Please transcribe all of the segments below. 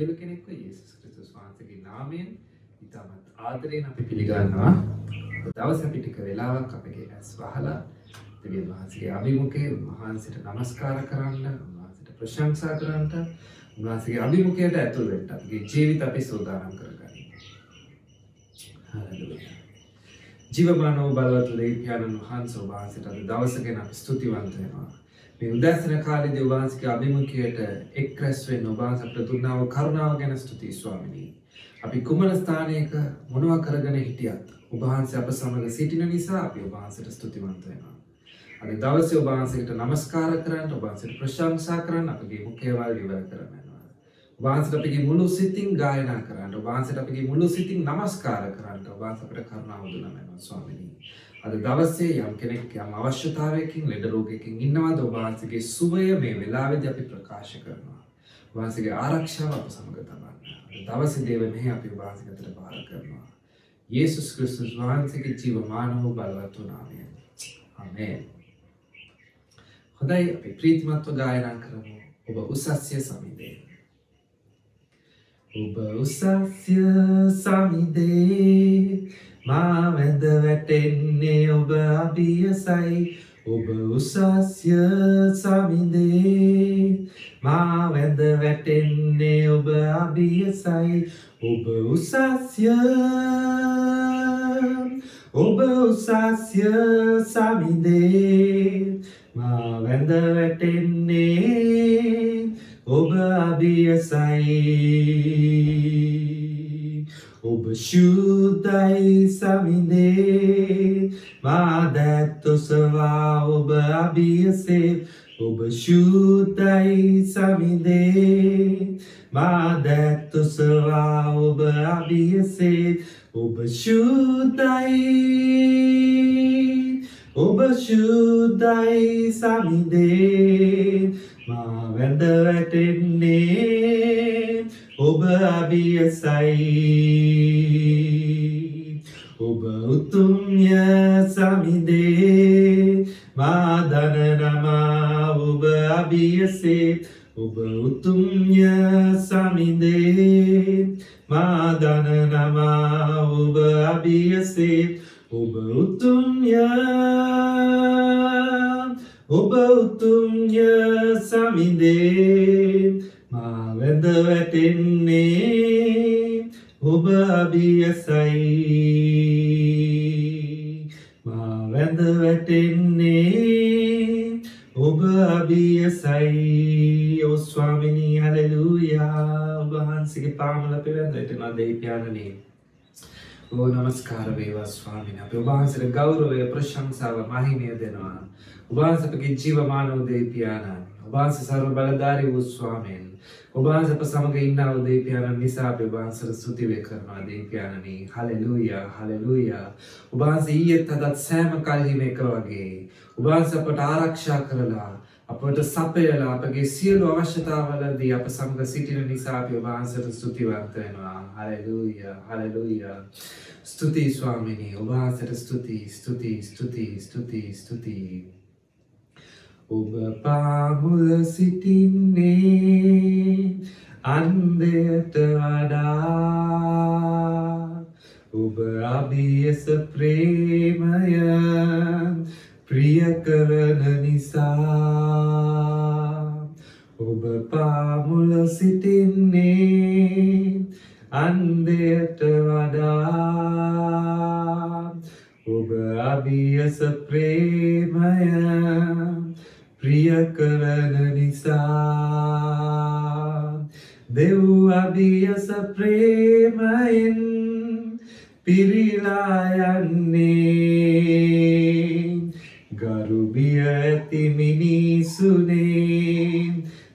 සියලු කෙනෙක්ව යේසුස් ක්‍රිස්තුස් වහන්සේගේ නාමයෙන් ඉතාමත් ආදරයෙන් අපි පිළිගන්නවා. අද දවසේ අපි ටික වෙලාවක් අපගේ ඇස් වහලා දෙවියන් වහන්සේගේ අභිමුඛයේ උන්වහන්සේට নমස්කාර කරන්න, උන්වහන්සේට ප්‍රශංසා කරන්න, උන්වහන්සේගේ අභිමුඛයට ඇතුල් වෙන්න අපගේ ජීවිත අපි සූදානම් කරගනිමු. හalleluya. ජීවමාන වූ බලවත් දෙවියන් වහන්සේ වහන්සේට අද දවස ගැන අපි ස්තුතිවන්ත වෙනවා. මේ උදෑසන කාලේදී ඔබ වහන්සේගේ අභිමුඛයට එක් රැස් වෙන්න ඔබ වහන්සේට දුන්නා වූ කරුණාව ගැන ස්තුතියි ස්වාමීනි. අපි කුමන ස්ථානයක මොනවා කරගෙන හිටියත් ඔබ වහන්සේ අප සමග සිටින නිසා අපි ඔබ වහන්සේට ස්තුතිවන්ත වෙනවා. අද දවසේ ඔබ වහන්සේට নমස්කාර කරන්න ඔබ වහන්සේට ප්‍රශංසා කරන්න අපගේ මුඛයවල් විවර කරන්න. වහන්සට අපගේ මුළු සිතින් ගායනා කරන්න වහන්සට අපගේ මුළු සිතින් නමස්කාර කරන්න වහන්ස අපට කරුණාවදුන මැනවා ස්වාමිනී අද දවසේ යම් කෙනෙක් යම් අවශ්‍යතාවයකින් ලෙඩ රෝගයකින් ඉන්නවාද ඔබ වහන්සේගේ සුවය මේ වෙලාවේදී අපි ප්‍රකාශ කරනවා. ඔබ වහන්සේගේ ආරක්ෂාව අප සමග තබන්න. අද දවසේ දේව මෙහි අපි ඔබ වහන්සේකට බාර කරනවා. යේසුස් ක්‍රිස්තුස් වහන්සේගේ ජීවමාන වූ බලවත් වූ නාමයෙන්. ආමේන්. හොඳයි අපි ප්‍රීතිමත්ව ගායනා කරමු. ඔබ උසස්ය සමිදේ. ඔබ උසස්ය සමිදේ මා වැඳ වැටෙන්නේ ඔබ අභියසයි ඔබ උසස්ය සමිදේ මා වැඳ වැටෙන්නේ ඔබ අභියසයි ඔබ උසස්ය ඔබ උසස්ය සමිදේ මා වැඳ වැටෙන්නේ ඔබ අභියසයි ඔබ ශුද්ධයි සමිදේ මාදැත්තොසවා ඔබ අභියසේ. ඔබ ශුද්ධයි සමිදේ මාදැත්තොසවා ඔබ අභියසේ. ඔබ ශුද්ධයි. ඔබ ශුද්ධයි සමිදේ මා වැඳ වැටෙන්නේ ඔබ අභියසයි ඔබ උතුම්ය සමිදේ. මාදනනමා ඔබ අභියසේ ඔබ උතුම්ය සමිදේ. මාදනනමා ඔබ අභියසේ ඔබ උතුම්ය. ඔබ උතුම්ය සමිදේ. මා වැඳ වැටෙන්නේ ඔබ අභියසයි මා වැඳ වැටෙන්නේ ඔබ අභියසයි ඔ ස්වාමිනී හලෙලූයා ඔබ වහන්සේගේ පාමුල පෙරැඳට මා දෙවිපාණනේ ඕ නමස්කාර වේවා ස්වාමීන්. අපේ ඔබ වහන්සේට ගෞරවය ප්‍රශංසාව මහිමය දෙනවා. ඔබ වහන්සේගේ ජීවමාන වූ දෙවිපාණන් ඔබ වහන්සේ සර්ව බලධාරී වූ ස්වාමීන් ඔබ වහන්සේ අප සමග ඉන්නා වූ දෙවිපාණන් නිසා අපි ඔබ වහන්සේට ස්තුති වේ කරනවා දෙවිපාණනි හලෙලූයා හලෙලූයා. ඔබ වහන්සේ ඊයේත් අදත් සෑම කල්හිම එක වගේ. ඔබ වහන්සේ අපට ආරක්ෂා කරලා අපට සපයලා අපගේ සියලු අවශ්‍යතාවලදී අප සමග සිටින නිසා අපි ඔබ වහන්සේට ස්තුතිවන්ත වෙනවා. Hallelujah hallelujah. ස්තුතියි ස්වාමිනී. ඔබ වහන්සේට ස්තුතියි ස්තුතියි ස්තුතියි ස්තුතියි ස්තුතියි. ඔබ පාමුල සිටින්නේ අන්දයට වඩා. ඔබ අභියස ප්‍රේමය ප්‍රිය කරන නිසා. ඔබ පාමුල සිටින්නේ අන්දයට වඩා. ඔබ අභියස ප්‍රේමය ප්‍රිය කරන නිසා දෙව් අභියස ප්‍රේමයෙන් පිරිලා යන්නේ ගරුබිය ඇති මිනිසුනේ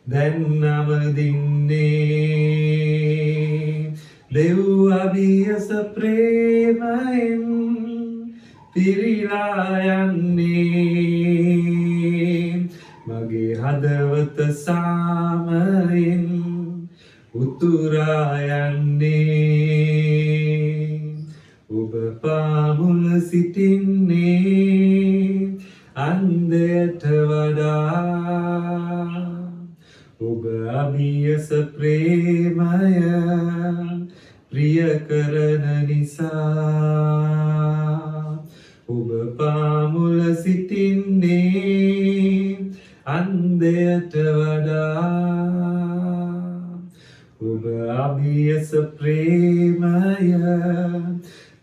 දැන් නවදින්නේ දෙව් අභියස ප්‍රේමයෙන් පිරිලා යන්නේ මගේ හදවත සාමයෙන් උතුරා යන්නේ ඔබ පාමුල සිටින්නේ අන්දයට වඩා. ඔබ අභියස ප්‍රේමය ප්‍රිය කරන නිසා. ඔබ පාමුල සිටින්නේ අන්දයට වඩා ඔබ අභියස ප්‍රේමය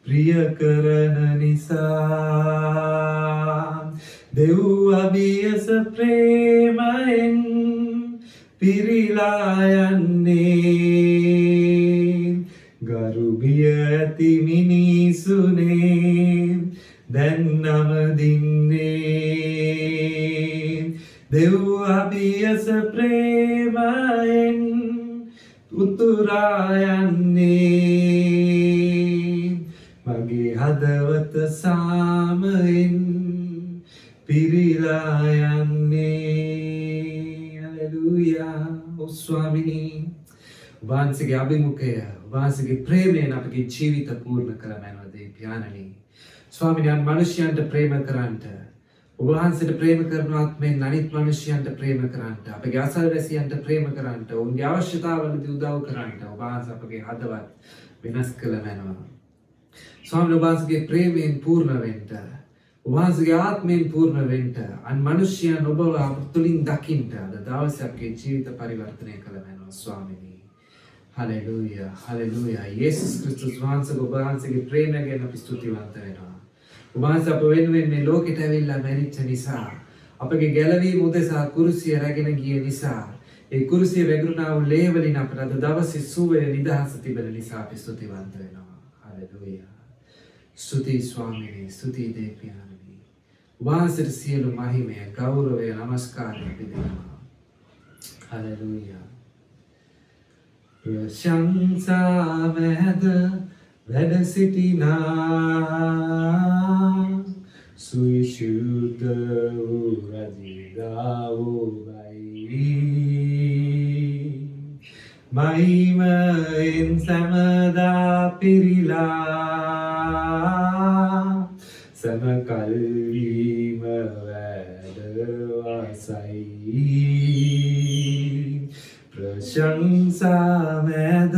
ප්‍රිය කරන නිසා දෙව් අභියස ප්‍රේමයෙන් පිරිලා යන්නේ. ගරුබිය ඇති මිනිසුනේ දැන් නමදින්නේ අභියස ප්‍රේමයෙන් උතුරා යන්නේ මගේ හදවත සාමයෙන් පිරිලා යන්නේ හලෙලූයා ඔව් ස්වාමිනී. වහන්සේගේ අභිමුඛය වහන්සේගේ ප්‍රේමයෙන් අපගේ ජීවිත පූර්ණ කරමනවා දෙවියන්නි ස්වාමිනයන් මිනිසයන්ට ප්‍රේම කරන්නට ඔබ වහන්සේට ප්‍රේම කරන ආත්මයෙන් අනිත් මිනිසයන්ට ප්‍රේම කරන්නට අපගේ අසල්වැසියන්ට ප්‍රේම කරන්නට ඔවුන්ගේ අවශ්‍යතාවලදී උදව් කරන්නට ඔබ වහන්සේ අපගේ හදවත් වෙනස් කළ මැනවා. ස්වාමීන් වහන්සේගේ ප්‍රේමයෙන් පූර්ණ වෙන්න වහන්සේගේ ආත්මයෙන් පූර්ණ වෙන්න අන් මිනිසයන් ඔබව තුලින් දකින්න අද දවසේ අපගේ ජීවිත පරිවර්තනය කළ මැනවා ස්වාමීනි. Hallelujah hallelujah. යේසුස් ක්‍රිස්තුස් වහන්සේ ඔබ වහන්සේගේ ප්‍රේමය ගැන අපි ස්තුතිවන්ත වෙනවා. උන්වහන්සේ අප වෙනුවෙන් මේ ලෝකෙට ඇවිල්ලා මැරිච්ච නිසා අපගේ ගැලවීම උදෙසා කුරුසිය රැගෙන ගිය නිසා ඒ කුරුසිය වැගුරුණා වූ ලේ වලින් අපට අද දවසේ සුවය නිදහස තිබෙන නිසා අපි ස්තුතිවන්ත වෙනවා. හලෙලූයා. ස්තුති ස්වාමීනි ස්තුති දේවයානනි වහන්සේට සියලු මහිමය ගෞරවය නමස්කාරය අපි දෙනවා. හලෙලූයා. ප්‍රශංසා මැද වැඩ සිටිනා සුවිශුද්ධ වූ රජිගාවෝබයි මහිමයෙන් සැමදා පිරිලා සැමකල්වීම වැඩවසයි ප්‍රශංසා මැද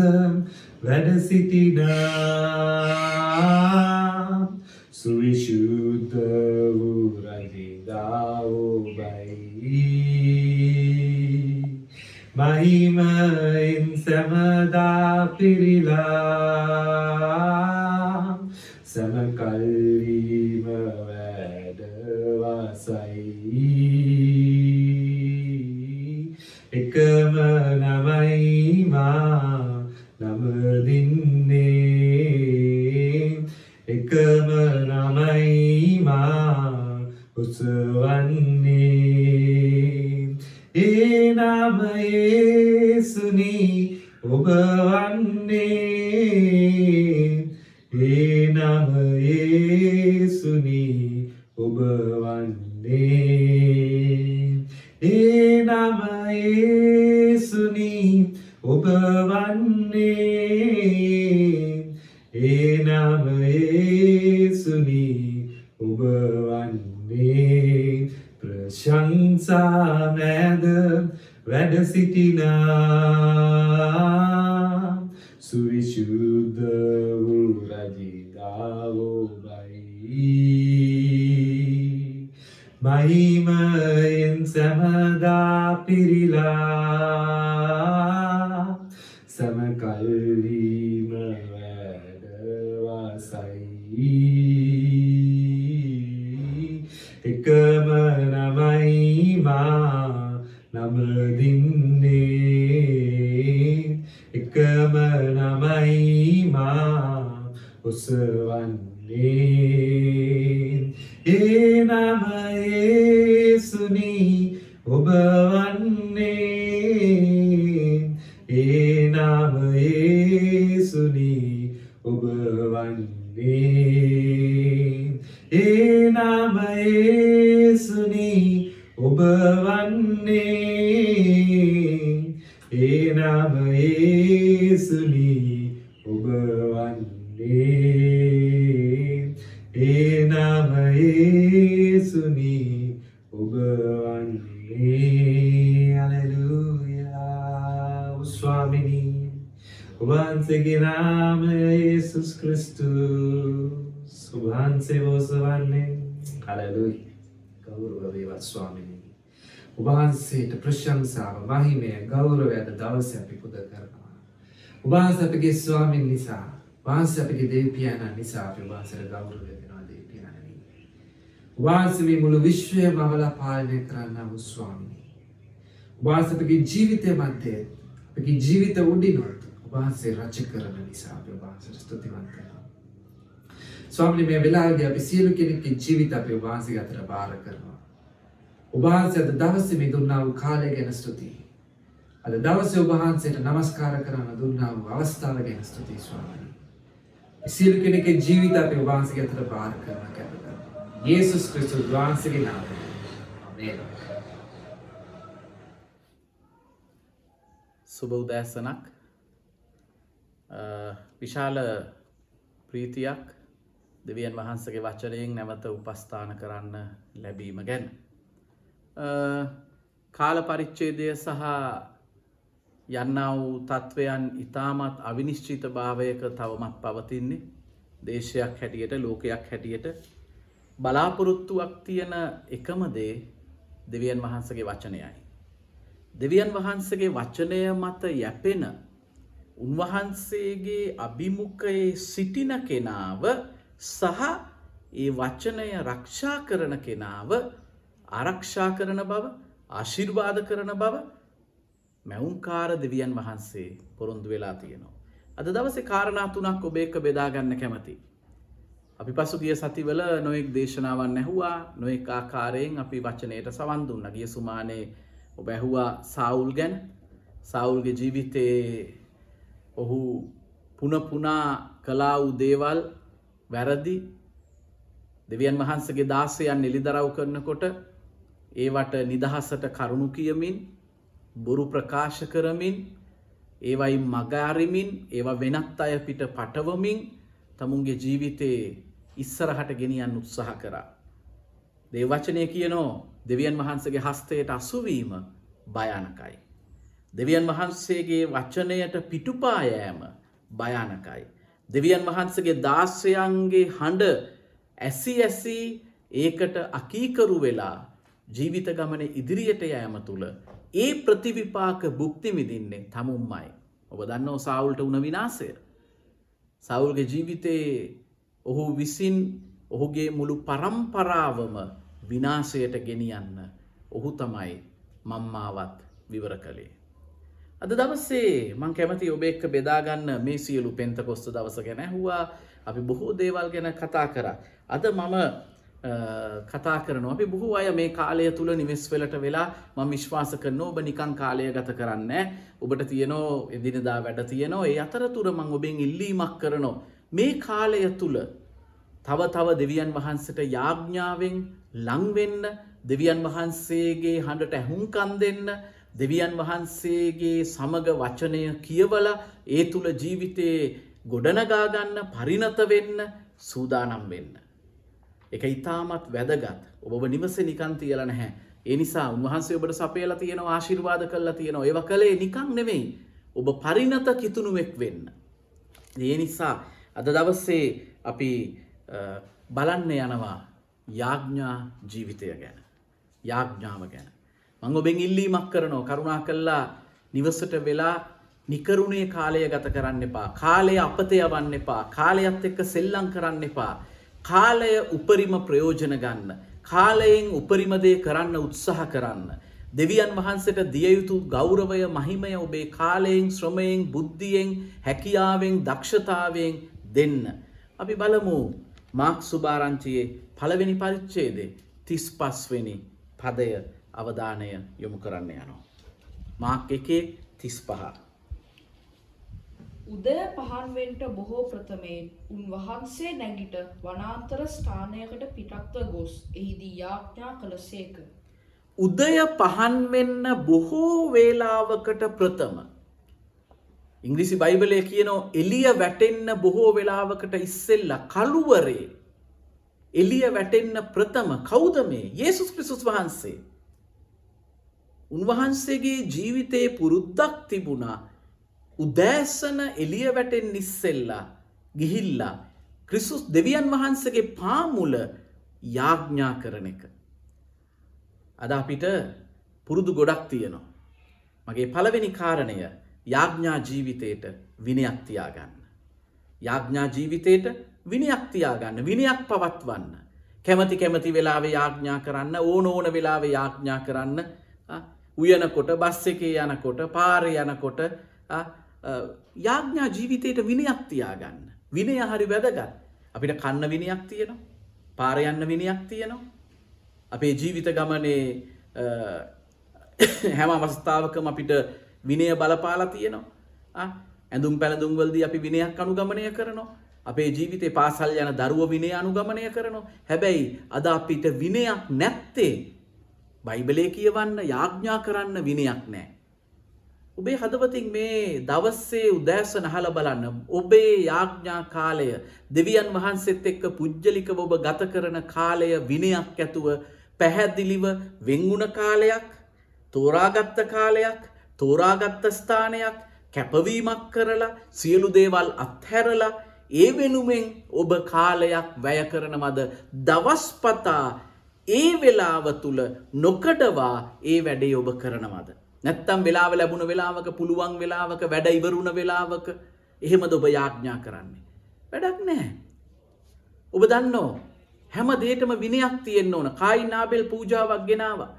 වැඩ සිටිනා සුවිශුද්ධ වූ රජිදාවෝබයි මහිමයෙන් සැමදා පිරිලා සැමකල්වීම වැඩවසයි එකම නමයිමා නමදින්නේ එකම නමයිමා උසවන්නේ. ඒ නම ඒසුනි ඔබ වන්නේ ඒ නම ඒසුනි ඔබ වන්නේ. ඒ නම ඒසුනි ඔබ වන්නේ ගෞරව වේවත් ස්වාමිනී ඔබහන්සේට ප්‍රශංසාව මහිමය ගෞරවයද දවස අපි පුද කරනවා ඔබහන්ස අපගේ ස්වාමින් නිසා වහන්ස අපගේ දේවපියණන් නිසා අපි වාසර ගෞරවය දෙනවා දේවපියණනි වහන්ස මේ මුළු විශ්වය මවලා පාලනය කරන්න වූ ස්වාමිනී වහන්ස අපගේ ජීවිතය මැද්දේ අපගේ ජීවිත උඩිනොත් වහන්සේ රච කරන නිසා අප වහන්සට ස්තුතිවන්ත වෙනවා. ස්වාමිනී මේ වෙලාවේදී අපි සියලු කෙනෙක්ගේ ජීවිත අපේ වහන්සේ අතර බාර කරනවා. ඔබහන්සේ අද දවසේ මේ දුන්නා වූ කාලය ගැන ස්තුතියි. අද දවසේ ඔබ වහන්සේට নমස්කාර කරන්න දුන්නා වූ අවස්ථාව ගැන ස්තුතියි ස්වාමීනි. සියලු කෙනෙක්ගේ ජීවිත අපේ ඔබ වහන්සේගේ අතට බාර කරන කැප කරනවා. යේසුස් ක්‍රිස්තුස් වහන්සේගේ නාමයෙන්. ආමේන්. සුබ උදෑසනක් විශාල ප්‍රීතියක් දෙවියන් වහන්සගේ වචනයෙන් නැවත උපස්ථාන කරන්න ලැබීම ගැන. කාල පරිච්චේදය සහ යන්න වූ තත්ත්වයන් ඉතාමත් අවිනිශ්චිත භාවයක තවමත් පවතින්නේ දේශයක් හැටියට ලෝකයක් හැටියට බලාපොරොත්තුවක් තියෙන එකමදේ දෙවියන් වහන්සගේ වචනයයි. දෙවියන් වහන්සගේ වචනය මත යැපෙන උන්වහන්සේගේ අභිමුඛයේ සිටින කෙනාව සහ ඒ වචනය රක්ෂා කරන කෙනාව ආරක්ෂා කරන බව ආශිර්වාද කරන බව මැවුන්කාර දෙවියන් වහන්සේ පොරොන්දු වෙලා තියෙනවා. අද දවස කාරණා තුනක් ඔබ එක්ක බෙදාගන්න කැමති. අපි පසුගිය සතිවල නොයෙක් දේශනාවන් ඇහුවා නොයෙක් ආකාරයෙන් අපි වචනයට සවන් දුන්න ගිය සුමානයේ ඔබ ඇහුවා සවුල් ගැන සවුල්ගේ ජීවිතයේ ඔහු පුනපුනා කලා වූ දේවල් වැරදි දෙවියන් වහන්සගේ දාසයන් එළිදරව් කරනකොට ඒවට නිදහසට කරුණු කියමින් බොරු ප්‍රකාශ කරමින් ඒවයි මගාරිමින් ඒවා වෙනත් අය පිට පටවමින් තමුන්ගේ ජීවිතයේ ඉස්සරහට ගෙනියන් උත්සාහ කරා. දේවචනය කියනෝ දෙවියන් වහන්සගේ හස්තයට අසුවීම භයානකයි. දෙවියන් වහන්සේගේ වචනයට පිටුපායෑම භයානකයි. දෙවියන් වහන්සගේ දාස්වයන්ගේ හඬ ඇසි ඇසි ඒකට අකීකරු වෙලා ජීවිත ගමන ඉදිරියට යෑම තුළ ඒ ප්‍රතිවිපාක බුක්තිමිදින්නේ තමුම්මයි. ඔබ දන්නෝ සවුල්ට උන විනාසය. සවුල්ගේ ජීවිතයේ ඔහු විසින් ඔහුගේ මුළු පරම්පරාවම විනාසයට ගෙනියන්න ඔහු තමයි මම්මාවත් විවර කළේ. අද දවස්සේ මං කැමති ඔබ එක්ක බෙදාගන්න මේ සියලු පෙන්ත කොස්තු දවස ගැන හවා අපි බොහෝ දේවල් ගැන කතා කර. අද මම කතා කරන අපි බොහෝ අය මේ කාලය තුළ නිවෙස් වෙලට වෙලා ම විශ්වාස කරන ඔබ නිකං කාලය ගත කරන්න ඔබට තියනෝ එදිනදා වැඩ තියනවා ඒ අතරතුර මං ඔබෙන් ඉල්ලීමක් කරනවා. මේ කාලය තුළ තව තව දෙවියන් වහන්සට යාඥාවෙන් ලංවෙන්න දෙවියන් වහන්සේගේ හඬට ඇහුම්කන් දෙන්න දෙවියන් වහන්සේගේ සමග වචනය කියවල ඒ තුළ ජීවිතයේ ගොඩනගාගන්න පරිනත වෙන්න සූදානම් වෙන්න. එක ඉතාමත් වැදගත් ඔබ නිවස නිකන් තියල නැහැ. එනිසා උන්වහන්සේ ඔබට සපේලා තියෙන ආශිර්වාද කරලා තියෙනවා ඒව කළේ නිකං නෙවෙයි. ඔබ පරිනත කිතුුණුවෙක් වෙන්න. ඒ නිසා අද දවස්සේ අපි බලන්න යනවා යාඥා ජීවිතය ගැන. යාඥාව ගැන. මං ඔබෙන් ඉල්ලීමක් කරනවා කරුණා කල්ලා නිවසට වෙලා නිකරුණේ කාලය ගත කරන්න එපා. කාලය අපතය වන්න එපා. කාලයත් එක්ක සෙල්ලං කරන්න එපා. කාලය උපරිම ප්‍රයෝජන ගන්න. කාලයෙන් උපරිමදේ කරන්න උත්සාහ කරන්න. දෙවියන් වහන්සට දියයුතු ගෞරවය මහිමය ඔබේ කාලයෙන් ශ්‍රමයෙන් බුද්ධියෙන් හැකියාවෙන් දක්ෂතාවෙන් දෙන්න. අපි බලමු මාක් සුභාරංචියයේ පළවෙනි පරිච්චේදේ තිස් පස්වෙනි පදය අවධානය යොමු කරන්න යනවා. මාක් එකේ තිස් පහ. උදය පහන්වෙන්ට බොහෝ ප්‍රථමයෙන් උන්වහන්සේ නැගිට වනාන්තර ස්ථානයකට පිටත්ව ගොස් එහිදී යාඥා කළ සේක. උදය පහන්වෙන්න බොහෝ වේලාවකට ප්‍රථම. ඉංග්‍රිසි බයිබලය කියනෝ එලිය වැටෙන්න බොහෝ වෙලාවකට ඉස්සෙල්ල කළුවරේ එලිය වැටෙන්න ප්‍රථම කෞද මේ ඒසුස් ක්‍රිසුස් වහන්සේ උන්වහන්සේගේ ජීවිතයේ පුරුද්දක් තිබුණා උදෑසන එලිය වැටෙන් නිස්සෙල්ලා ගිහිල්ලා ක්‍රිසුස් දෙවියන් වහන්සගේ පාමුල යාඥා කරන එක. අද අපිට පුරුදු ගොඩක් තියෙනවා. මගේ පළවෙනි කාරණය යාඥා ජීවිතයට විනයක් තියාගන්න. යාඥා ජීවිතයට විනයක් තියාගන්න විනයක් පවත්වන්න. කැමති කැමති වෙලාවේ යාඥා කරන්න ඕන ඕන වෙලාවේ යාඥා කරන්න උයනකොට බස් එකේ යනකොට පාර යනකොට යාඥා ජීවිතයට විනයක් තියාගන්න. විනය හරි වැදගත්. අපිට කන්න විනයක් තියෙනවා. පාරයන්න විනයක් තියෙනවා. අපේ ජීවිත ගමනේ හැම අවස්ථාවකම අපිට විනය බලපාලා තියෙනවා. ඇඳුම් පැළඳුම්වලදී අපි විනයක් අනුගමනය කරනවා. අපේ ජීවිතේ පාසල් යන දරුව විනය අනුගමනය කරනවා. හැබැයි අද අපිට විනයක් නැත්තේ බයිබලේ කියවන්න යාඥා කරන්න විනයක් නෑ. ඔබේ හදවතින් මේ දවස්සේ උදෑසන හල බලන්න ඔබේ යාඥා කාලය දෙවියන් වහන්සේත් එක්ක පුද්ගලිකව ඔබ ගත කරන කාලය විනයක් ඇතුව පැහැදිලිව වෙංගුණ කාලයක් තෝරාගත්ත කාලයක් තෝරාගත්ත ස්ථානයක් කැපවීමක් කරලා සියලු දේවල් අත්හැරලා ඒ වෙනුවෙන් ඔබ කාලයක් වැය කරනවද දවස්පතා ඒ වෙලාව තුළ නොකඩවා ඒ වැඩේ ඔබ කරනවද. නැත්තම් වෙලාව ලැබුණ වෙලාවක පුළුවන් වෙලාවක වැඩ ඉවරුණ වෙලාවක එහෙමද ඔබ යාඥා කරන්නේ. වැඩක් නෑ. ඔබ දන්නෝ හැම දේටම විනයක් තියෙන්න්න ඕන කායි නාබෙල් පූජාවක් ගෙනවා.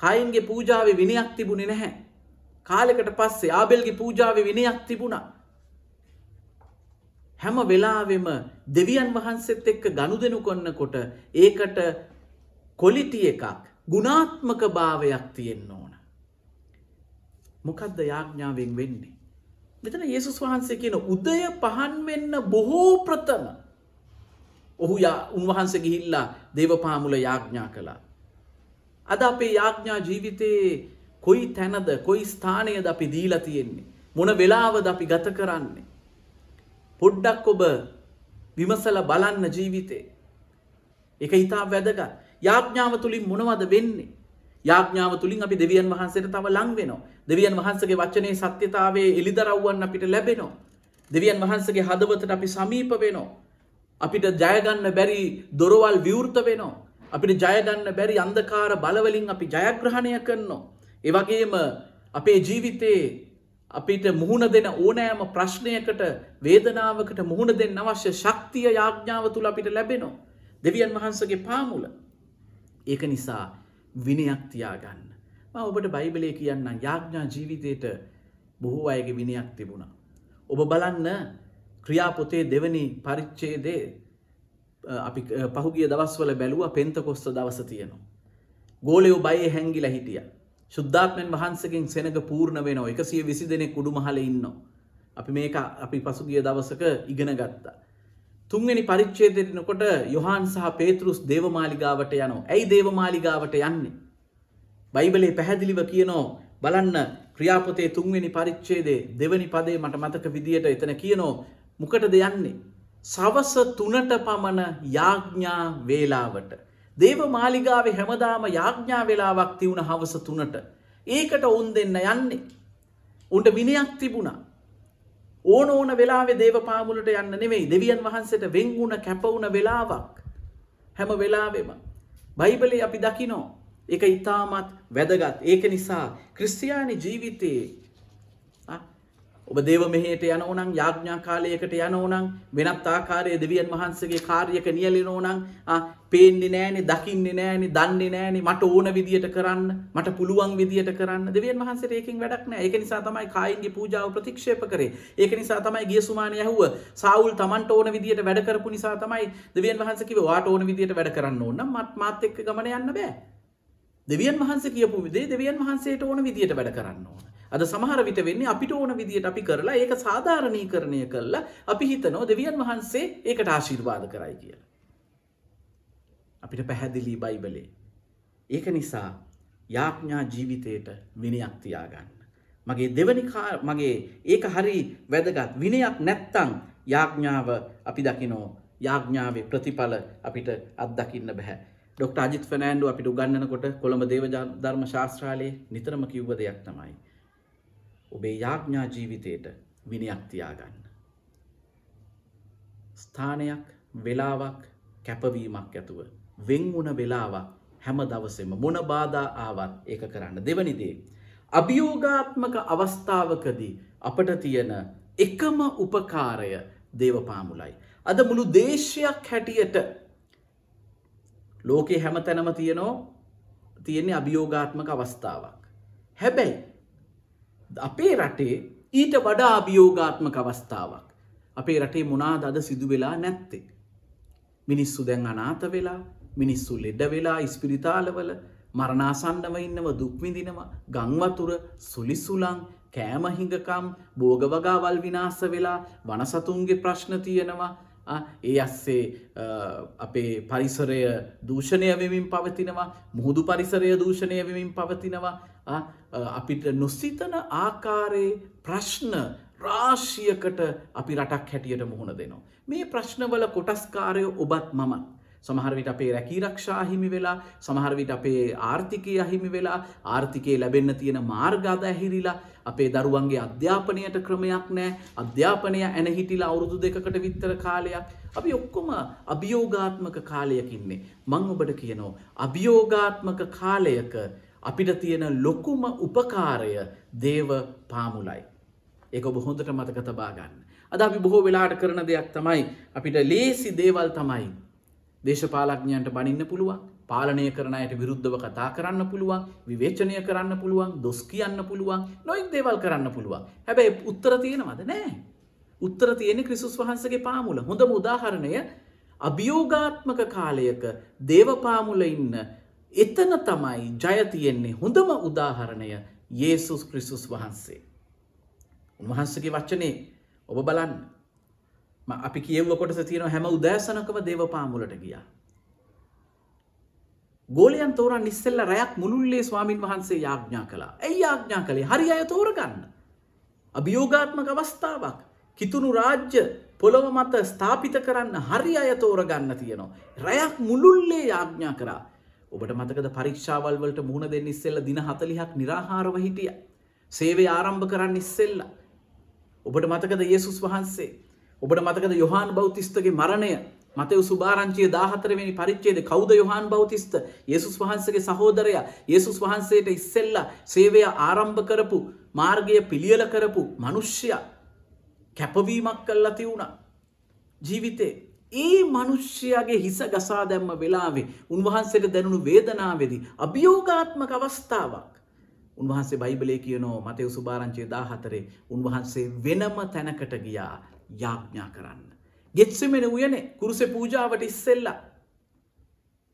කයින්ගේ පූජාව විනයක් තිබුණේ නැහැ. කාලෙකට පස්සේ ආබෙල්ගේ පූජාව විනයක් තිබුණා. හැම වෙලාවෙම දෙවියන් වහන්සෙත් එක්ක ගණු දෙනු කොන්නකොට ඒකට කොලිටි එකක් ගුණාත්මක භාවයක් තියෙන්න්න ඕන. මොකක්ද යාඥාවෙන් වෙන්නේ. මෙතන ඒසුස් වහන්සේ කියන උදය පහන් වෙන්න බොහෝ ප්‍රථම ඔහු උන්වහන්ස ගිහිල්ලා දේවපාමුල යාඥා කළා. අද අපේ යාඥා ජීවිතයේ කොයි තැනද කොයි ස්ථානයද අපි දීලා තියෙන්නේ. මොන වෙලාවද අපි ගත කරන්නේ. පොඩ්ඩක් ඔබ විමසල බලන්න ජීවිතේ. එක ඉතා වැදගත්. යාඥාව තුළින් මොනවද වෙන්නේ. යාඥාව තුළින් අපි දෙවියන් වහන්සේට තව ලං වෙනවා. දෙවියන් වහන්සගේ වචනය සත්‍යතාවේ එළිදරව්වන්න අපිට ලැබෙනවා. දෙවියන් වහන්සගේ හදවතට අපි සමීප වෙනවා. අපිට ජයගන්න බැරි දොරවල් විවෘත වෙනවා. අපිට ජයගන්න බැරි අන්දකාර බලවලින් අපි ජයග්‍රහණය කරනවා. ඒවගේම අපේ ජීවිතයේ අපිට මුහුණ දෙන ඕනෑම ප්‍රශ්නයකට වේදනාවකට මුහුණ දෙන්න අවශ්‍ය ශක්තිය යාඥාව තුළ අපිට ලැබෙනවා. දෙවියන් වහන්සගේ පාමුල. ඒක නිසා විනයක් තියාගන්න. ඔබට බයිබලය කියන්න යාඥා ජීවිතයට බොහෝ අයගේ විනයක් තිබුණා. ඔබ බලන්න ක්‍රියාපොතේ දෙවනි පරිච්චේදේ අපි පහුගිය දවස්වල බැලුව පෙන්ත කොස්ත දවස තියෙනවා. ගෝලයෝ බයේ හැංගිල හිටිය. ශුද්ධාත්මෙන් වහන්සකින් සෙනක පූර්ණ වෙනවා එකසිය විසි දෙනෙක් කුඩු මහල ඉන්න. අපි මේක අපි පසුගිය දවසක ඉගෙන ගත්තා. තුන්වෙනි පරිච්චේදනකොට යොහන් සහ පේතරුස් දේවමාලිගාවට යනවා. ඇයි දේවමාලිගාවට යන්නේ. බයිබලේ පැහැදිලිව කියනෝ බලන්න ක්‍රියාපොතේ තුන්වෙනි පරිච්චේදේ දෙවනි පදේ මට මතක විදියට එතන කියනෝ මොකටද යන්නේ. සවස තුනට පමණ යාඥා වේලාවට. දේව මාලිගාව හැමදාම යාඥා වෙලාවක් තිවුණ හවස තුනට. ඒකට ඔවුන් දෙන්න යන්නේ. උන්ට විනයක් තිබුණා. ඕන ඕන වෙලාවේ දේව පාමුලට යන්න නෙවෙයි දෙවියන් වහන්සට වෙංගුණ කැපවුණ වෙලාවක්. හැම වෙලාවෙම. බයිබලේ අපි දකිනෝ. එක ඉතාමත් වැදගත්. ඒක නිසා ක්‍රිස්තියානි ජීවිතයේ ඔබ දේව මෙහට යන ඕනං යාඥා කාලයකට යන ඕනං වෙනත් ආකාරය දෙවියන් වහන්සගේ කාර්යක නියලෙන ඕනං පේන්නේ නෑනෙ දකින්නේ නෑනෙ දන්නේ නෑනෙ මට ඕන විදියට කරන්න මට පුළුවන් විදියට කරන්න. දෙවියන් වහන්සේ ඒකින් වැඩක් නෑ ඒක නිසා තමයි කායින්ගේ පූජාව ප්‍රතික්ෂේප කරේ. ඒක නිසා තමයි ගිය සුමානය ඇහුව සාවුල් තමන්ට ඕන විදියට වැඩ කරපු නිසා තමයි දෙවියන් වහන්සකිව වාට ඕන විදියට වැඩ කරන්න ඕන්න මත් මාත් එක්ක ගමන යන්න බෑ. දෙවියන් වහන්සේ කියපු විදේ දෙවියන් වහන්සේට ඕන විදියට වැඩ කරන්න ඕන අද සමහර විට වෙන්නේ අපිට ඕන විදියට අපි කරලා ඒක සාධාරණී කරණය කරලා අපි හිතනෝ දෙවියන් වහන්සේ ඒකට ආශිර්වාද කරයි කියලා. අපිට පැහැදිලි බයිබලේ. ඒක නිසා යාඥා ජීවිතයට විනයක් තියාගන්න. මගේ දෙවනි මගේ ඒක හරි වැදගත් විනයක් නැත්තං යාඥාව අපි දකිනෝ යාඥාවේ ප්‍රතිඵල අපිට අත්දකින්න බැහැ. ඩොක්ට අජිත් ෆනෑන්ඩු අපිට උගන්නනකොට කොළඹ දේව ධර්ම ශාස්ත්‍රාලයේ නිතරම කිව්ව දෙයක් තමයි. ඔබේ යාඥා ජීවිතයට විනියක් තියාගන්න. ස්ථානයක් වෙලාවක් කැපවීමක් ඇතුව වෙංවුණ වෙලාවක් හැම දවසෙම මොන බාධා ආවත් ඒක කරන්න දෙවනිදේ. අභියෝගාත්මක අවස්ථාවකදී අපට තියෙන එකම උපකාරය දේවපාමුලයි. අද මුළු දේශයක් හැටියට ලෝකේ හැම තැනම තියනෝ තියෙන්නේ අභියෝගාත්මක අවස්ථාවක්. හැබැයි අපේ රටේ ඊට වඩා අභියෝගාත්මක අවස්ථාවක්. අපේ රටේ මොනාද අද සිදු වෙලා නැත්තේ. මිනිස්සු දැන් අනාත වෙලා මිනිස්සු ලෙඩ වෙලා ඉස්පිරිතාලවල මරණාසන්නව ඉන්නව දුක්විඳිනවා ගංවතුර සුලිසුලං කෑමහිඟකම් බෝගවගාවල් විනාස වෙලා වනසතුන්ගේ ප්‍රශ්න තියෙනවා ඒ අස්සේ අපේ පරිසරය දූෂණය වෙමින් පවතිනවා මුහුදු පරිසරය දූෂණය වෙමින් පවතිනවා අපිට නොසිතන ආකාරයේ ප්‍රශ්න රාශියකට අපි රටක් හැටියට මුහුණ දෙනවා. මේ ප්‍රශ්නවල කොටස්කාරය ඔබත් මමත්. සමහරවිට අපේ රැකීරක්ෂා හිමි වෙලා සමහරවිට අපේ ආර්ථිකය අහිමි වෙලා ආර්ථිකයේ ලැබෙන්න තියෙන මාර්ගාද ඇහිරිලා අපේ දරුවන්ගේ අධ්‍යාපනයට ක්‍රමයක් නෑ අධ්‍යාපනය ඇන හිටිලා අවුරුදු දෙකට විත්තර කාලයක් අපි ඔක්කොම අභියෝගාත්මක කාලයකින්නේ මං ඔබට කියනෝ අභියෝගාත්මක කාලයක අපිට තියෙන ලොකුම උපකාරය දේව පාමුලයි. ඒක ඔබ හොඳට මතක තබා ගන්න. අද අපි බොහෝ වෙලාට කරන දෙයක් තමයි අපිට ලේසි දේවල් තමයි දේශපාලඥයන්ට බනින්න පුළුවන් පාලනය කරන අයට විරුද්ධව කතා කරන්න පුළුවන් විවේචනය කරන්න පුළුවන් දොස් කියන්න පුළුවන් නොයික් දේවල් කරන්න පුළුවන්. හැබැයි උත්තර තියෙනවද? නෑ. උත්තර තියෙන ක්‍රිසුස් වහන්සගේ පාමුල. හොඳම උදාහරණය අභියෝගාත්මක කාලයක දේවපාමුල ඉන්න එතන තමයි ජය තියෙන්නේ හොඳම උදාහරණය යේසුස් ක්‍රිසුස් වහන්සේ. උන්වහන්සගේ වච්චනේ ඔබ බලන්න. අපි කියව කොටස තියෙන හැම උදෑසනකම දේවපාමුලට ගියා. ගෝලයන් තෝරන් නිස්සෙල්ල රැයක් මුළුල්ලේ ස්වාමින් වහන්සේ යාඥා කලා ඇයි යාඥා කළේ හරි අය තෝරගන්න. අභියෝගාත්මක අවස්ථාවක් කිතුුණු රාජ්‍ය පොළොව මත ස්ථාපිත කරන්න හරි අය තෝරගන්න තියෙනවා. රැයක් මුළුල්ලේ යාඥා කරා. ඔබට මතකද පරීක්ෂාවල් වලට මුහුණ දෙන්න ඉස්සෙල්ල දින හතලිහක් නිරාහාරව හිටිය. සේවේ ආරම්භ කරන්න ඉස්සෙල්ල. ඔබට මතකද යේසුස් වහන්සේ ඔබට මතකද යොහන් බෞතිස්තගේ මරණය? මතව සුභාරංචිය දාහතරවෙනි පරිච්චේද කෞද යොහන් බෞතිස්ත? යේසුස් වහන්සගේ සහෝදරය. යේසුස් වහන්සේට ඉස්සෙල්ල සේවය ආරම්භ කරපු මාර්ගය පිළියල කරපු මනුෂ්‍යය කැපවීමක් කල්ලා තිවුණ ජීවිතේ ඒ මනුෂ්‍යයාගේ හිස ගසා දැම්ම වෙලාවේ උන්වහන්සේට දැනුණු වේදනාවෙදි අභියෝගාත්මක අවස්ථාවක්. උන්වහන්සේ බයිබලේ කියනෝ මතය සුභාරංචය දා හතරේ උන්වහන්සේ වෙනම තැනකට ගියා. යාඥා කරන්න. ගෙත්සෙමෙන උයනේ කුරුස පූජාවට ඉස්සෙල්ල.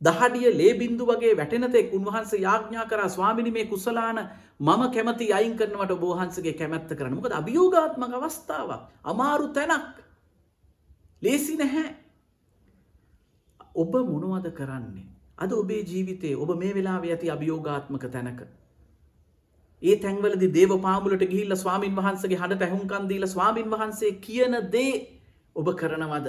දහඩිය ලේබින්දු වගේ වැටෙනතෙක් උන්වහන්සේ යාඥා කර ස්වාමිනි මේ කුසලාන මම කැමති අයින් කරනවට බෝහන්සගේ කැමැත්ත කරන මොකද අභියෝගාත්මක අවස්ථාවක් අමාරු තැනක් ලේසි නැහැ ඔබ මොනවද කරන්නේ අද ඔබේ ජීවිතේ ඔබ මේ වෙලා ඇති අභියෝගාත්මක තැනක ඒ තැන්වලදි දේව පාමුලට ගිහිල්ල ස්වාමින් වහන්සගේ හඬ ඇහුන්කන්දීල ස්වාමින් වහන්සේ කියන දේ ඔබ කරනවද.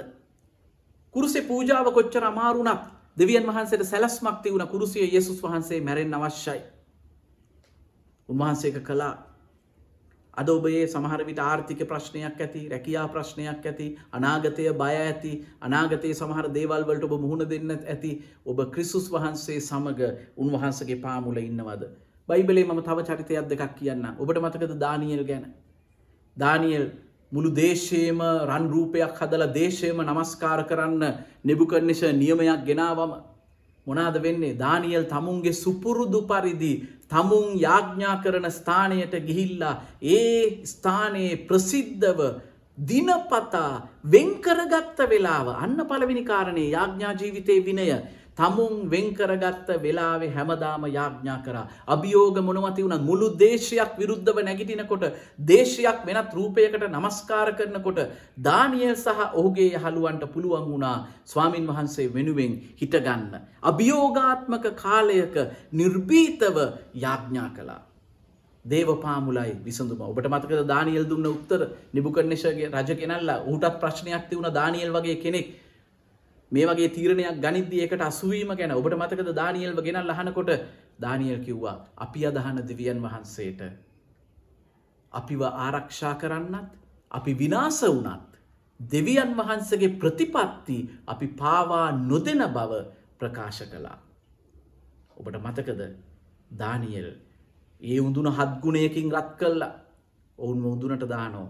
කුරුසේ පූජාව කොච්චර අමාරුණත් දෙවියන් වහන්සේට සැලස්මක්ති වුණ කුරුසිය යසුස් වහන්සේ මැරෙන් අවශ්‍යයි. උන්වහන්සේක කලා අද ඔබේ සමහර විට ආර්ථික ප්‍රශ්නයක් ඇති රැකයා ප්‍රශ්නයක් ඇති අනාගතය බය ඇති අනාගතයේ සමහර දේවල්වලට ඔබ මුහුණ දෙන්න ඇති ඔබ ක්‍රිසුස් වහන්සේ සමඟ උන්වහන්සගේ පාමුල ඉන්නවද. බයිබලේ මම තව චරිතයක් දෙකක් කියන්න ඔබට මතකද දානියල් ගැන. දානියල් මුළු දේශයම රන් රූපයක් හදල දේශයම නමස්කාර කරන්න නෙබුකරනිශ නියමයක් ගෙනාවම මොනාද වෙන්නේ? දානියල් තමුන්ගේ සුපුරුදු පරිදි තමුන් යාඥා කරන ස්ථානයට ගිහිල්ලා ඒ ස්ථානයේ ප්‍රසිද්ධව දිනපතා වෙන්කරගත්ත වෙලාව අන්න පලවිනි කාරණේ යාඥා ජීවිතය විනය. තමුන් වෙන්කරගත්ත වෙලාවේ හැමදාම යාඥා කරා. අභියෝග මොනවති වුණ මුළු දේශයක් විරුද්ධව නැගිටිනකොට දේශයක් වෙනත් රූපයකට නමස්කාර කරනකොට දානියල් සහ ඔහුගේ යහළුවන්ට පුළුවන් වුණා ස්වාමින් වහන්සේ වෙනුවෙන් හිටගන්න. අභියෝගාත්මක කාලයක නිර්බීතව යාඥා කලා. දේවපාමුලයි විසඳුම ඔබට මතක දානියල් දුන්න උත්තර නිබුකරනිශගේ රජ කෙනල්ලා ඌටත් ප්‍රශ්නයක් තිවුණ දානියල් වගේ කෙනෙක් මේ වගේ තීරණයක් ගනිද්දී එකට අසුවීම ගැන ඔබට මතකද? දානියල්ව ගෙනල් අහනකොට දානියල් කිව්වා අපි අදහන දෙවියන් වහන්සේට. අපිව ආරක්ෂා කරන්නත් අපි විනාස වනත් දෙවියන් වහන්සගේ ප්‍රතිපත්ති අපි පාවා නොදෙන බව ප්‍රකාශ කළා. ඔබට මතකද? දානියල් ඒ උඳුන හත්ගුණයකින් රත් කල්ලා ඔවුන් උඳුනට දානෝ.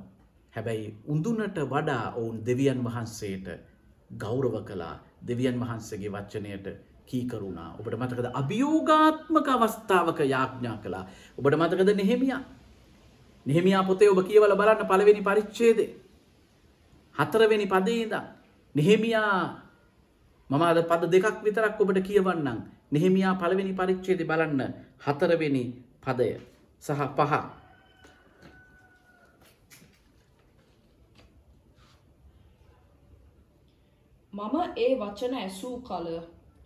හැබැයි උඳුනට වඩා ඔවුන් දෙවියන් වහන්සේට ගෞරව කලා දෙවියන් වහන්සේගේ වච්චනයට කීකරුණා ඔබට මතකද? අභියෝගාත්මක අවස්ථාවක යාඥා කළා. ඔබට මතකද නෙහෙමියා? නෙහෙමියා පොතේ ඔබ කියවල බලන්න පළවෙනි පරිච්චේදේ හතරවෙනි පදේද නෙහෙමියා මම අද පද දෙකක් විතරක් ඔබට කියවන්නම්. නෙහෙමියා පළවෙනි පරිච්චේදේ බලන්න හතරවෙනි පදය සහ පහ. මම ඒ වචන ඇසූ කල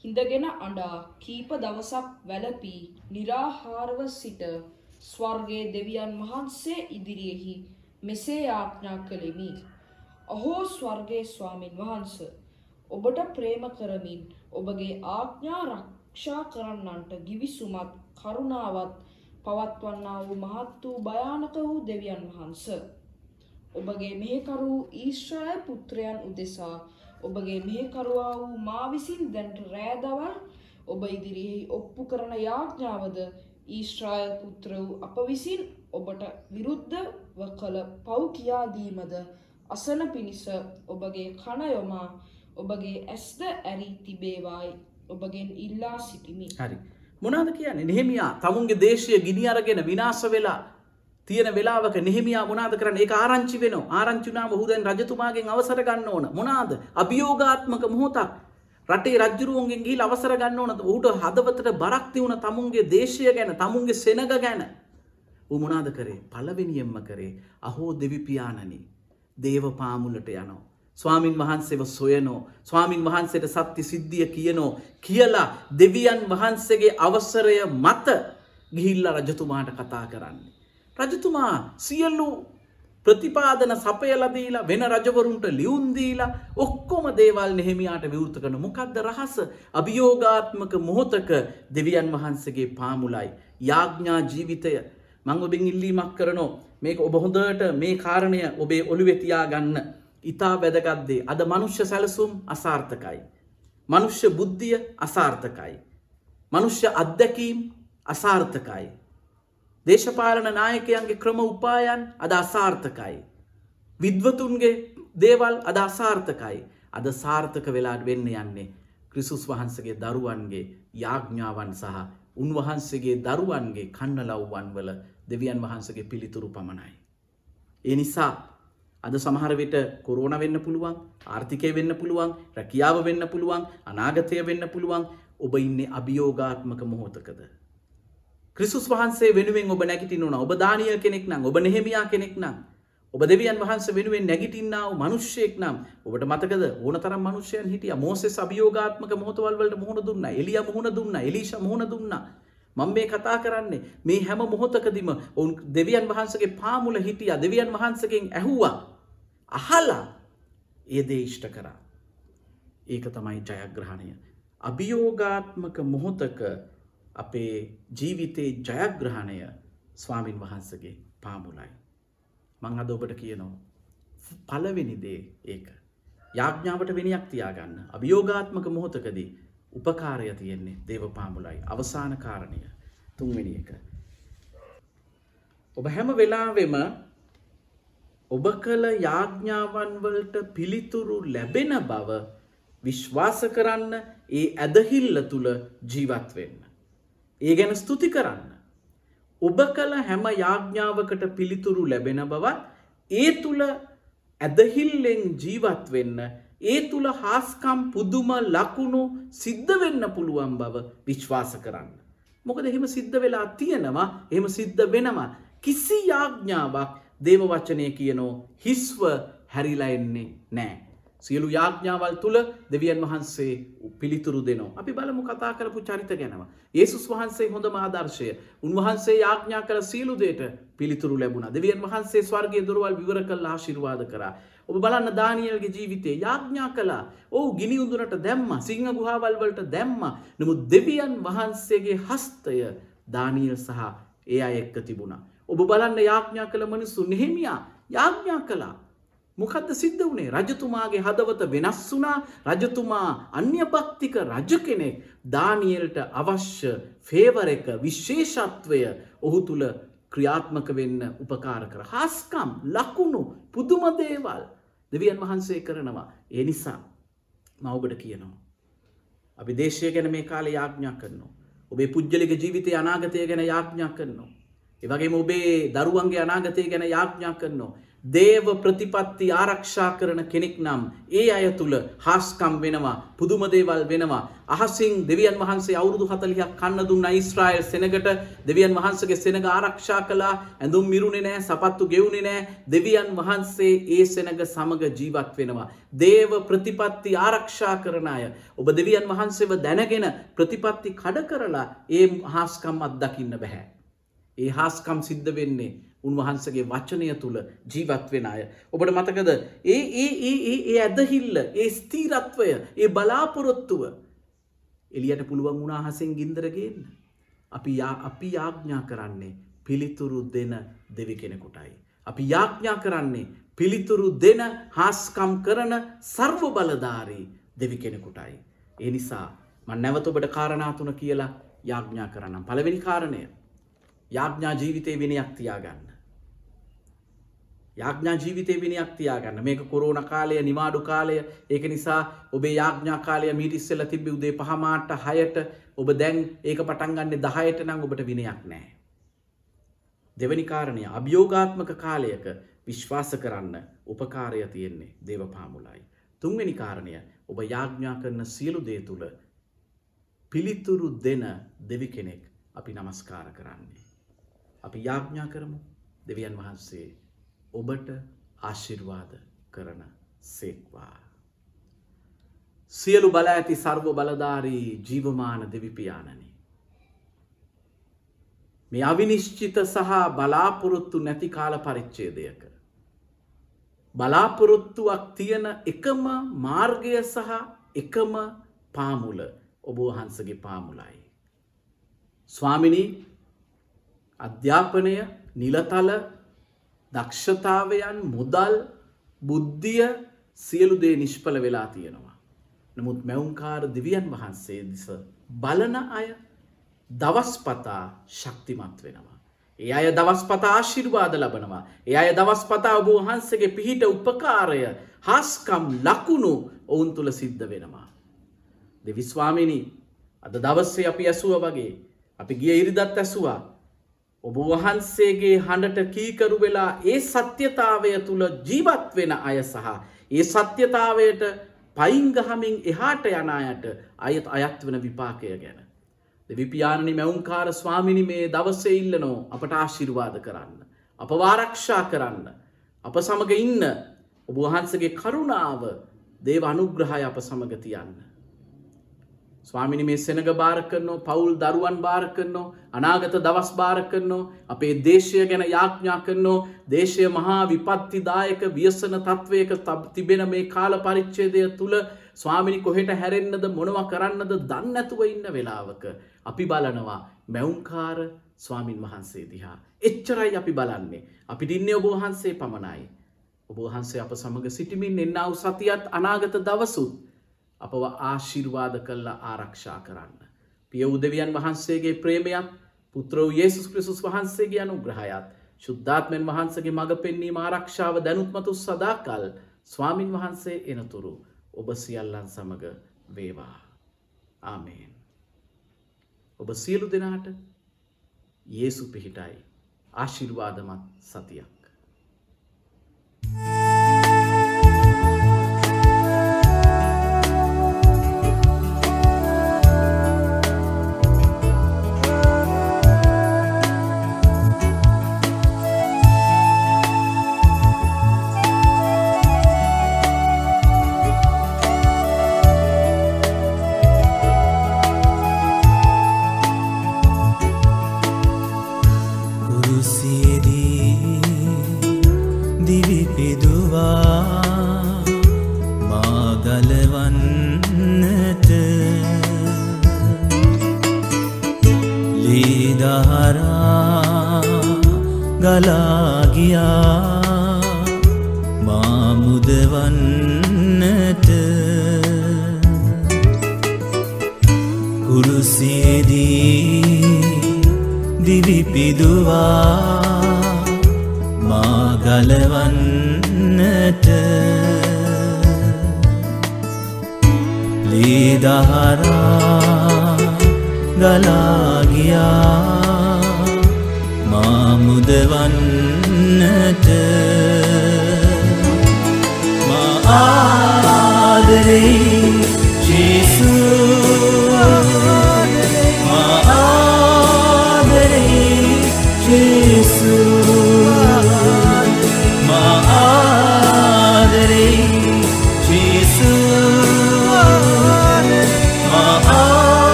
හිඳගෙන අඩා කීප දවසක් වැලපී නිරාහාරව සිට ස්වර්ගේ දෙවියන් වහන්සේ ඉදිරියෙහි මෙසේ යාඥා කළෙමි. අහෝ ස්වර්ගේ ස්වාමින් වහන්ස ඔබට ප්‍රේම කරමින් ඔබගේ ආඥා රක්ෂා කරන්නන්ට ගිවිසුමත් කරුණාවත් පවත්වන්නා වූ මහත් වූ භයානක වූ දෙවියන් වහන්ස. ඔබගේ මෙහෙකරු ඊශ්‍රායල් පුත්‍රයන් උදෙසා ඔබගේ මෙහෙකරුවා වූ මා විසින් දැන්ට රෑදවල් ඔබ ඉදිරියෙහි ඔප්පු කරන යාඥාවද ඊශ්‍රායල් පුත්‍ර වූ අප විසින් ඔබට විරුද්ධව කළ පව් කියාදීමද අසන පිණිස ඔබගේ කණයොමා ඔබගේ ඇස්ද ඇරි තිබේවායි. ඔබගෙන් ඉල්ලා සිටිමි. හරි. මොනාද කියන්නේ? නෙහෙමියා තමුන්ගේ දේශය ගිනි අරගෙන විනාශ වෙලා තියෙන වෙලාවක නෙහෙමියා මොනාද කරන්න? ඒක ආරංචි වෙනවා. ආරංචිනාම ඔහු දැන් රජතුමාගෙන් අවසර ගන්න ඕන. මොනාද? අභියෝගාත්මක මොහොතක්. රටේ රජ්ජුරුවන්ගෙන් ගිහිල්ලා අවසර ගන්න ඕන ඌට හදවතට බරක් තියුණ තමුන්ගේ දේශය ගැන තමුන්ගේ සෙනග ගැන. ඌ මොනාද කරේ? පළවෙනියෙන්ම කරේ අහෝ දෙවි පියාණනි දේව පාමුලට යනවා. ස්වාමින් වහන්සේව සොයනෝ ස්වාමින් වහන්සේට සත්‍ය සිද්ධිය කියනෝ කියලා දෙවියන් වහන්සේගේ අවසරය මත ගිහිල්ල රජතුමාට කතා කරන්නේ. රජතුමා සියල්ලු ප්‍රතිපාදන සපයලදීලා වෙන රජවරුන්ට ලියුන්දීලා ඔක්කොම දේවල් නෙහෙමියාට විවෘත කන මොකක්ද රහස අභියෝගාත්මක මොහොතක දෙවියන් වහන්සේගේ පාමුලයි. යාඥා ජීවිතය මං ඔබෙන් ඉල්ලීමක් කරනෝ මේක ඔබ හොඳට මේ කාරණය ඔබේ ඔළුවෙතියා ගන්න. ඉතා වැදගත්දේ අද මනුෂ්‍ය සැලසුම් අසාර්ථකයි. මනුෂ්‍ය බුද්ධිය අසාර්ථකයි. මනුෂ්‍ය අත්දැකීම් අසාර්ථකයි. දේශපාලන නායකයන්ගේ ක්‍රම උපායන් අද අසාර්ථකයි. විද්වතුන්ගේ දේවල් අද අසාර්ථකයි. අද සාර්ථක වෙලාට වෙන්න යන්නේ. ක්‍රිසුස් වහන්සගේ දරුවන්ගේ යාඥාවන් සහ උන්වහන්සේගේ දරුවන්ගේ කන්න ලව්වන් වල දෙවියන් වහන්සගේ පිළිතුරු පමණයි. ඒ නිසා අද සමහර විට කොරෝණ වෙන්න පුළුවන් ආර්ථිකය වෙන්න පුළුවන් රැකියාව වෙන්න පුළුවන් අනාගතය වෙන්න පුළුවන් ඔබ ඉන්නේ අභියෝගාත්මක මොහොතකද. ක්‍රිසුස් වහන්සේ වෙනුවෙන් ඔබ නැගිටිනුන ඔබ දානිය කෙනෙක් නම් ඔබ නෙහෙමයා කෙනෙක් නම් ඔබ දෙවියන් වහන්ස වෙනුවෙන් නැගිටින්නාව මනුෂ්‍යයෙක් නම් ඔබට මතකද? ඕන තරම් මනුෂ්‍යයන් හිටිය. මෝසෙස් අභියෝගාත්මක මොහොතවල්වලට මුහුණ දුන්න. එලිය මුහුණ දුන්න. එලිෂ මුහුණ දුන්නා. මං මේ කතා කරන්නේ මේ හැම මොහොතකදිම ඔවුන් දෙවියන් වහන්සගේ පාමුල හිටිය. දෙවියන් වහන්සකින් ඇහුවා අහලා ඒ දේ ඉෂ්ට කරා. ඒක තමයි ජයග්‍රහණය. අභියෝගාත්මක මොහොතක අපේ ජීවිතයේ ජයග්‍රහණය ස්වාමින් වහන්සගේ පාමුලයි. මං අද ඔබට කියනවා. පලවෙනිදේ ඒක. යාඥාවට වෙනයක් තියාගන්න. අභියෝගාත්මක මොහොතකදී උපකාරය තියෙන්නේ දේව පාමුලයි. අවසාන කාරණය තුන්වෙනි එක. ඔබ හැම වෙලාවෙම ඔබ කළ යාඥාවන් වලට පිළිතුරු ලැබෙන බව විශ්වාස කරන්න ඒ ඇදහිල්ල තුළ ජීවත් වෙන්න. ඒ ගැන ස්තුති කරන්න. ඔබ කළ හැම යාඥාවකට පිළිතුරු ලැබෙන බවත් ඒ තුළ ඇදහිල්ලෙන් ජීවත් වෙන්න ඒ තුළ හාස්කම් පුදුම ලකුණු සිද්ධ වෙන්න පුළුවන් බව විශ්වාස කරන්න. මොකද එහෙම සිද්ධ වෙලා තියෙනවා එහෙම සිද්ධ වෙනවා කිසි යාඥාවක් දේව වචනය කියනෝ හිස්ව හැරිලා එන්නේ නෑ. සියලු යාඥාවල් තුළ දෙවියන් වහන්සේ පිළිතුරු දෙනවා. අපි බලමු කතා කරපු චරිත ගැනව. ඒසුස් වහන්සේ හොඳ මාදර්ශය උන්වහන්සේ යාඥා කළ සියලුදේට පිළිතුරු ලැබුණ. දෙවියන් වහන්සේ ස්වර්ගය දුරවල් විවර කල් ආශිර්වාද කරා. ඔබ බලන්න දානියල්ගේ ජීවිතේ යාඥා කලා ඔහු ගිනි උඳුනට දැම්ම සිංහ ගුහාවල් වලට දැම්ම නමුත් දෙවියන් වහන්සේගේ හස්තය දානියල් සහ ඒ අය එක්ක තිබුණා. ඔබ බලන්න යාඥා කළ මනිස්සු නෙහෙමියා යාඥා කළා. මොකක්ද සිද්ධ වනේ රජතුමාගේ හදවත වෙනස් වුනා රජතුමා අන්‍ය භක්තික රජ කෙනෙක් දානියල්ට අවශ්‍ය ෆේවර එක විශේෂත්වය ඔහු තුළ ක්‍රියාත්මක වෙන්න උපකාර කර. හස්කම් ලකුණු පුදුමදේවල් දෙවියන් වහන්සේ කරනවා. ඒ නිසා මවබට කියනවා. අපි දේශය ගැන මේ කාල යාඥා කරනවා. ඔබේ පුද්ගලික ජීවිතය අනාගතය ගැන යාඥා කරනවා. එවගේ ඔබේ දරුවන්ගේ අනාගතය ගැන යාඥා කරනවා. දේව ප්‍රතිපත්ති ආරක්ෂා කරන කෙනෙක් නම් ඒ අය තුළ හාස්කම් වෙනවා පුදුමදේවල් වෙනවා. අහසින් දෙවියන් වහන්සේ අවුරුදු හතලියක් කන්න දුන්න යිස්ත්‍රායල් සෙනගට. දෙවියන් වහන්සගේ සෙනග ආරක්ෂා කලා ඇඳුම් මිරුණේ නෑ සපත්තු ගෙවුණේ නෑ. දෙවියන් වහන්සේ ඒ සෙනග සමග ජීවත් වෙනවා. දේව ප්‍රතිපත්ති ආරක්ෂා කරන අය. ඔබ දෙවියන් වහන්සේව දැනගෙන ප්‍රතිපත්ති කඩ කරලා ඒ හාස්කම් අත්දකින්න බැහැ. ඒ හාස්කම් සිද්ධ වෙන්නේ උන්වහන්සගේ වචනය තුළ ජීවත් වෙන අය. ඔබට මතකද ඒ ඒ ඒ ඒ ඒ ඇදහිල්ල ඒ ස්තීරත්වය ඒ බලාපොරොත්තුව එලියට පුළුවන් වුණහසෙන් ගින්දරගන්න. අපි අපි යාඥා කරන්නේ පිළිතුරු දෙන දෙවි කෙනෙකුටයි. අපි යාඥා කරන්නේ පිළිතුරු දෙන හාස්කම් කරන සර්ව බලධාරී දෙවි කෙනෙකුටයි. ඒ නිසා මන් නැවත ඔබට කාරණාතුන කියලා යාඥා කරනම් පළවෙනි කාරණය යාඥා ජීවිතය විනයක් තියාගන්න. යාඥා ජීවිතය විනියක් තියාගන්න මේක කොරෝණ කාලය නිවාඩු කාලය ඒක නිසා ඔබේ යාඥා කාලය මිටිස්සෙල්ල තිබි උදේ පහමාට හයට ඔබ දැන් ඒක පටන්ගන්නේ දහයට නම් ඔබට විනයක් නෑ. දෙවැනි කාරණය අභියෝගාත්මක කාලයක විශ්වාස කරන්න උපකාරය තියෙන්නේ දේව පාමුලයි. තුන්වෙනි කාරණය ඔබ යාඥා කරන සියලු දේ තුළ පිළිතුරු දෙන දෙවි කෙනෙක් අපි නමස්කාර කරන්නේ. අපි යාඥා කරමු දෙවියන් වහන්සේ ඔබට ආශිර්වාද කරන සේක්වා. සියලු බල ඇති සර්ව බලධාරී ජීවමාන දෙවිපියාණනි. මේ අවිනිශ්චිත සහ බලාපොරොත්තු නැති කාල පරිච්චේදයක. බලාපොරොත්තුවක් තියෙන එකම මාර්ගය සහ එකම පාමුල ඔබ වහන්සගේ පාමුලයි. ස්වාමිනී අධ්‍යාපනය නිලතල දක්ෂතාවයන් මුදල් බුද්ධිය සියලු දේ නිෂ්පල වෙලා තියෙනවා. නමුත් මැවුන්කාර දිවියන් වහන්සේ දිස බලන අය දවස්පතා ශක්තිමත් වෙනවා. ඒ අය දවස්පතා ආශිර්වාද ලබනවා. ඒ අය දවස්පතා ඔබ වහන්සගේ පිහිට උපකාරය හාස්කම් ලකුණු ඔවුන් තුළ සිද්ධ වෙනවා. දෙවිස්වාමිනි අද දවස්සේ අපි ඇසුව වගේ අපි ගිය ඉරිදත් ඇසුවා ඔබ වහන්සේගේ හඬට කීකරු වෙලා ඒ සත්‍යතාවය තුළ ජීවත් වෙන අය සහ ඒ සත්‍යතාවයට පයිංගහමින් එහාට යනායට අයත් අයත් වන විපාකය ගැන. දෙවිපාණනි මැවුන්කාර ස්වාමිනි මේ දවසේ ඉල්ලනෝ අපට ආශිර්වාද කරන්න. අප වාරක්ෂා කරන්න. අප සමග ඉන්න ඔබ වහන්සගේ කරුණාව දේව අනුග්‍රහය අප සමග තියන්න. ස්වාමිනි මේ සෙනග භාර කරන්නෝ පවුල් දරුවන් භාර කරන්නෝ අනාගත දවස් භාර කරන්නෝ අපේ දේශය ගැන යාඥා කරන්නෝ දේශය මහා විපත්තිදායක ව්‍යසන තත්ත්වයක තිබෙන මේ කාල පරිච්චේදය තුළ ස්වාමිනි කොහෙට හැරෙන්න්නද මොනව කරන්නද දන්නඇතුව ඉන්න වෙලාවක අපි බලනවා මැවුන්කාර ස්වාමින් වහන්සේ දිහා. එච්චරයි අපි බලන්නේ. අපි දින්නේ ඔබ වහන්සේ පමණයි. ඔබ වහන්සේ අප සමඟ සිටිමින් එන්නාව සතියත් අනාගත දවසුත්. අපව ආශිර්වාද කල්ලා ආරක්ෂා කරන්න. පිය උදවියන් වහන්සේගේ ප්‍රේමයක් පුත්‍රෝ යේසුස් ක්‍රිසුස් වහන්සේගේ අනුග්‍රහයත් ශුද්ධාත්මෙන් වහන්සගේ මඟ පෙන්නීම ආරක්ෂාව දැනුත්මතු සදාකල් ස්වාමින් වහන්සේ එනතුරු ඔබ සියල්ලන් සමඟ වේවා. ආමේන්. ඔබ සියලු දෙනාට යේසු පිහිටයි ආශිර්වාදමත් සතියක්. Thank you.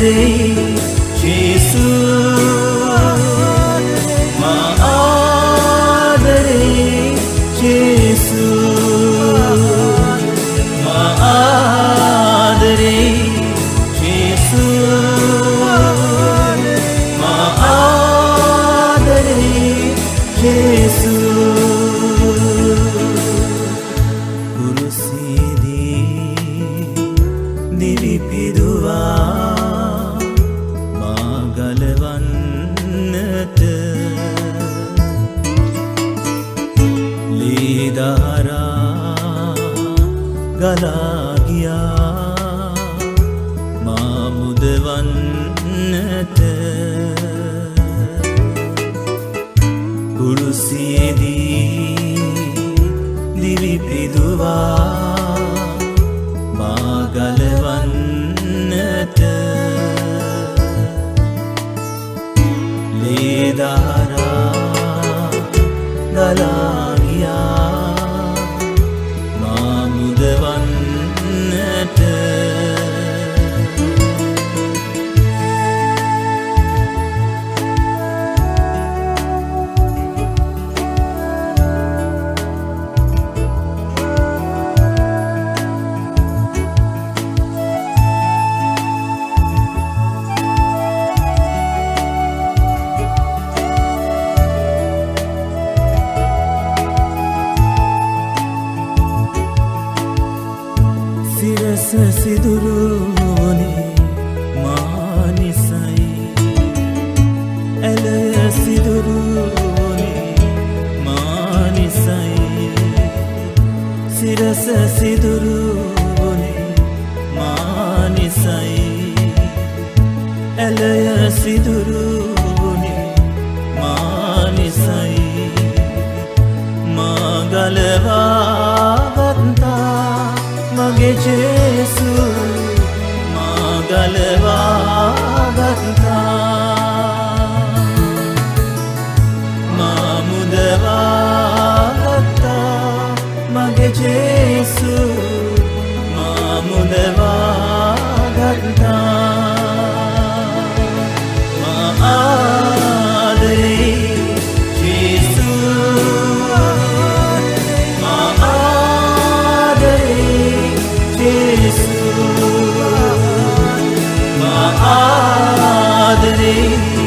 करे Yesus Maadri